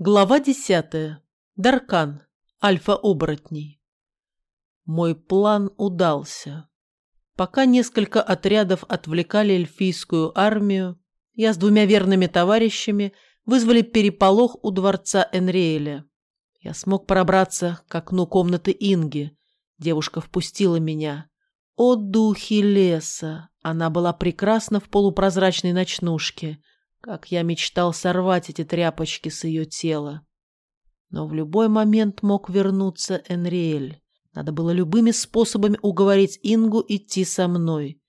Глава десятая. Даркан. Альфа-оборотней. Мой план удался. Пока несколько отрядов отвлекали эльфийскую армию, я с двумя верными товарищами вызвали переполох у дворца Энриэля. Я смог пробраться к окну комнаты Инги. Девушка впустила меня. О, духи леса! Она была прекрасна в полупрозрачной ночнушке – как я мечтал сорвать эти тряпочки с ее тела. Но в любой момент мог вернуться Энриэль. Надо было любыми способами уговорить Ингу идти со мной.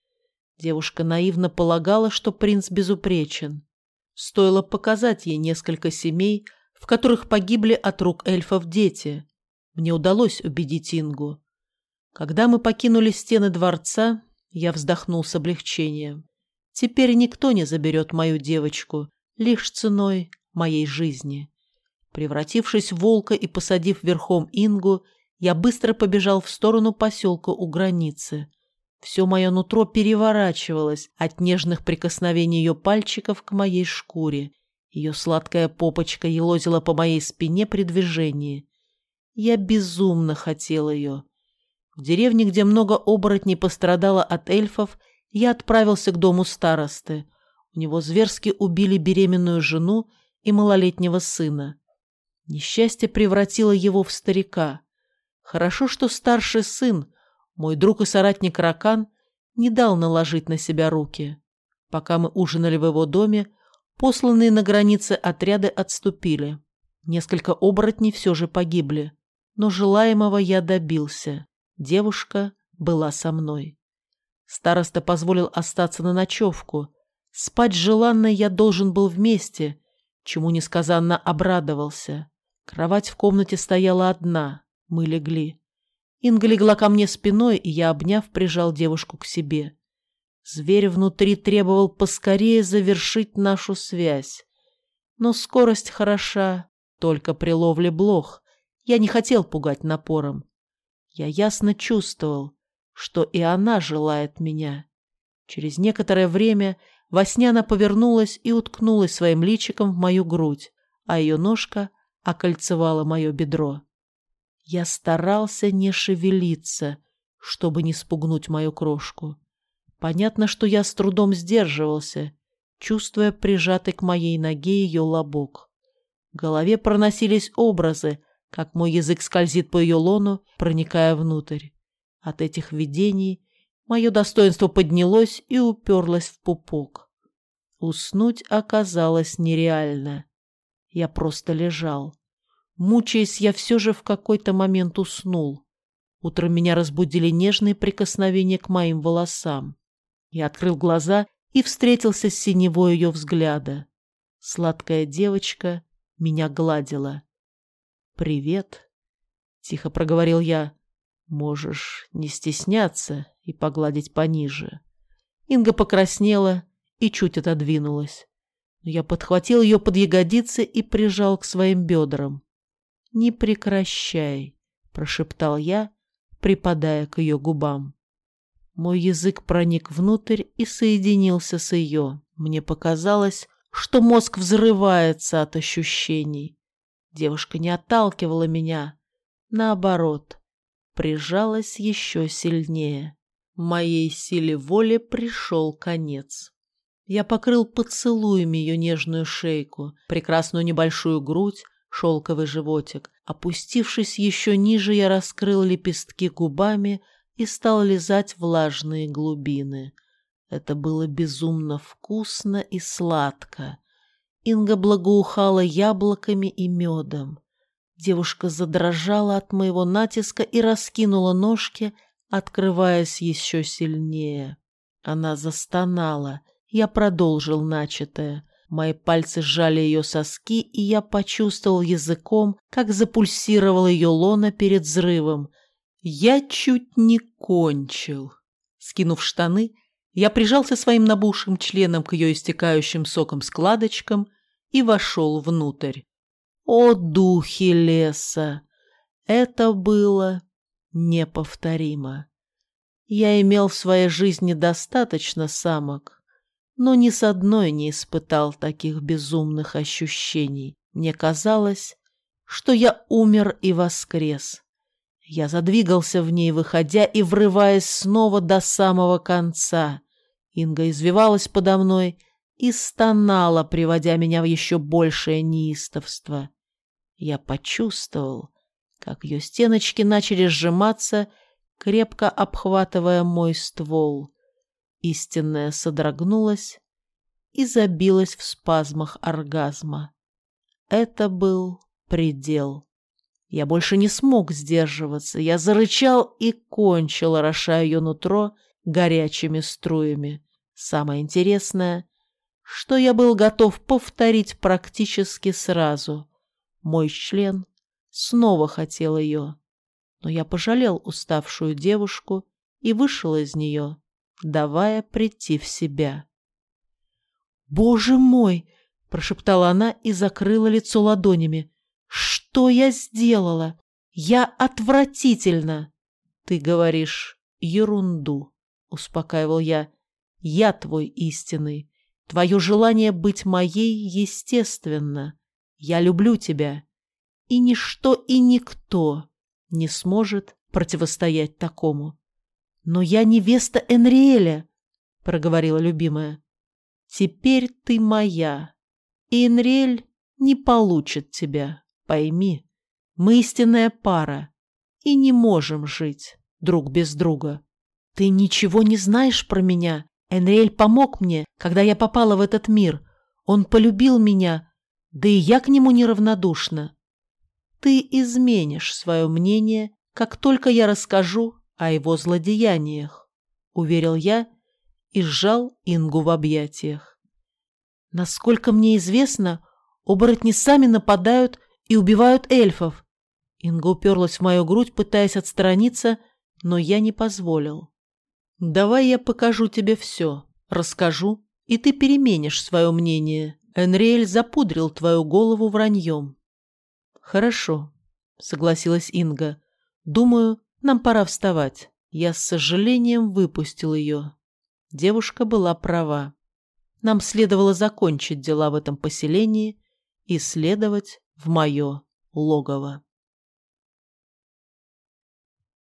Девушка наивно полагала, что принц безупречен. Стоило показать ей несколько семей, в которых погибли от рук эльфов дети. Мне удалось убедить Ингу. Когда мы покинули стены дворца, я вздохнул с облегчением. Теперь никто не заберет мою девочку, лишь ценой моей жизни. Превратившись в волка и посадив верхом Ингу, я быстро побежал в сторону поселка у границы. Все мое нутро переворачивалось от нежных прикосновений ее пальчиков к моей шкуре. Ее сладкая попочка елозила по моей спине при движении. Я безумно хотел ее. В деревне, где много оборотней пострадало от эльфов, я отправился к дому старосты. У него зверски убили беременную жену и малолетнего сына. Несчастье превратило его в старика. Хорошо, что старший сын, мой друг и соратник Ракан, не дал наложить на себя руки. Пока мы ужинали в его доме, посланные на границе отряды отступили. Несколько оборотней все же погибли. Но желаемого я добился. Девушка была со мной. Староста позволил остаться на ночевку. Спать желанно я должен был вместе, чему несказанно обрадовался. Кровать в комнате стояла одна, мы легли. Инга легла ко мне спиной, и я, обняв, прижал девушку к себе. Зверь внутри требовал поскорее завершить нашу связь. Но скорость хороша, только при ловле блох. Я не хотел пугать напором. Я ясно чувствовал, что и она желает меня. Через некоторое время во сне она повернулась и уткнулась своим личиком в мою грудь, а ее ножка окольцевала мое бедро. Я старался не шевелиться, чтобы не спугнуть мою крошку. Понятно, что я с трудом сдерживался, чувствуя прижатый к моей ноге ее лобок. В голове проносились образы, как мой язык скользит по ее лону, проникая внутрь. От этих видений мое достоинство поднялось и уперлось в пупок. Уснуть оказалось нереально. Я просто лежал. Мучаясь, я все же в какой-то момент уснул. Утром меня разбудили нежные прикосновения к моим волосам. Я открыл глаза и встретился с синевой ее взгляда. Сладкая девочка меня гладила. «Привет», — тихо проговорил я. Можешь не стесняться и погладить пониже. Инга покраснела и чуть отодвинулась. я подхватил ее под ягодицы и прижал к своим бедрам. «Не прекращай», — прошептал я, припадая к ее губам. Мой язык проник внутрь и соединился с ее. Мне показалось, что мозг взрывается от ощущений. Девушка не отталкивала меня. Наоборот, прижалась еще сильнее. Моей силе воли пришел конец. Я покрыл поцелуями ее нежную шейку, прекрасную небольшую грудь, шелковый животик. Опустившись еще ниже, я раскрыл лепестки губами и стал лизать влажные глубины. Это было безумно вкусно и сладко. Инга благоухала яблоками и медом. Девушка задрожала от моего натиска и раскинула ножки, открываясь еще сильнее. Она застонала. Я продолжил начатое. Мои пальцы сжали ее соски, и я почувствовал языком, как запульсировал ее лона перед взрывом. Я чуть не кончил. Скинув штаны, я прижался своим набухшим членом к ее истекающим соком складочкам и вошел внутрь. О, духи леса! Это было неповторимо. Я имел в своей жизни достаточно самок, но ни с одной не испытал таких безумных ощущений. Мне казалось, что я умер и воскрес. Я задвигался в ней, выходя и врываясь снова до самого конца. Инга извивалась подо мной и стонала, приводя меня в еще большее неистовство. Я почувствовал, как ее стеночки начали сжиматься, крепко обхватывая мой ствол. Истинная содрогнулась и забилась в спазмах оргазма. Это был предел. Я больше не смог сдерживаться. Я зарычал и кончил, орошая ее нутро горячими струями. Самое интересное, что я был готов повторить практически сразу. Мой член снова хотел ее, но я пожалел уставшую девушку и вышел из нее, давая прийти в себя. «Боже мой!» — прошептала она и закрыла лицо ладонями. Что я сделала? Я отвратительно. Ты говоришь ерунду, успокаивал я. Я твой истинный. Твое желание быть моей естественно. Я люблю тебя. И ничто и никто не сможет противостоять такому. Но я невеста Энриэля, проговорила любимая. Теперь ты моя, и Энриэль не получит тебя. Пойми, мы истинная пара и не можем жить друг без друга. Ты ничего не знаешь про меня. Энриэль помог мне, когда я попала в этот мир. Он полюбил меня, да и я к нему неравнодушна. Ты изменишь свое мнение, как только я расскажу о его злодеяниях, — уверил я и сжал Ингу в объятиях. Насколько мне известно, оборотни сами нападают и убивают эльфов. Инга уперлась в мою грудь, пытаясь отстраниться, но я не позволил. «Давай я покажу тебе все, расскажу, и ты переменишь свое мнение. Энриэль запудрил твою голову враньем». «Хорошо», — согласилась Инга. «Думаю, нам пора вставать». Я с сожалением выпустил ее. Девушка была права. Нам следовало закончить дела в этом поселении и следовать в мое логово.